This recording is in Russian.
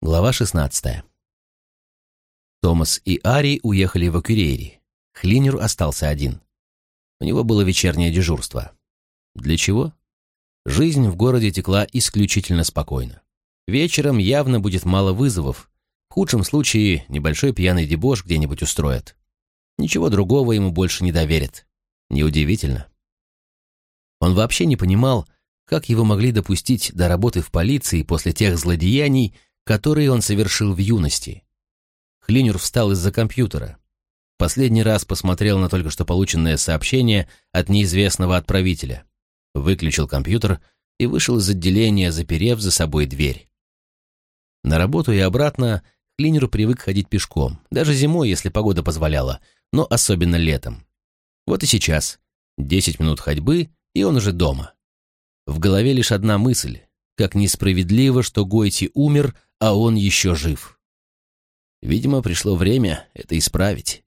Глава 16. Томас и Ари уехали в Акюрейри. Хлинер остался один. У него было вечернее дежурство. Для чего? Жизнь в городе текла исключительно спокойно. Вечером явно будет мало вызовов. В худшем случае небольшой пьяный дебош где-нибудь устроят. Ничего другого ему больше не доверят. Неудивительно. Он вообще не понимал, как его могли допустить до работы в полиции после тех злодеяний, которые он совершил в юности. Хлинер встал из-за компьютера. Последний раз посмотрел на только что полученное сообщение от неизвестного отправителя. Выключил компьютер и вышел из отделения, заперев за собой дверь. На работу и обратно Хлинер привык ходить пешком, даже зимой, если погода позволяла, но особенно летом. Вот и сейчас. Десять минут ходьбы, и он уже дома. В голове лишь одна мысль. Как несправедливо, что Гойти умер, а он еще жив. Видимо, пришло время это исправить.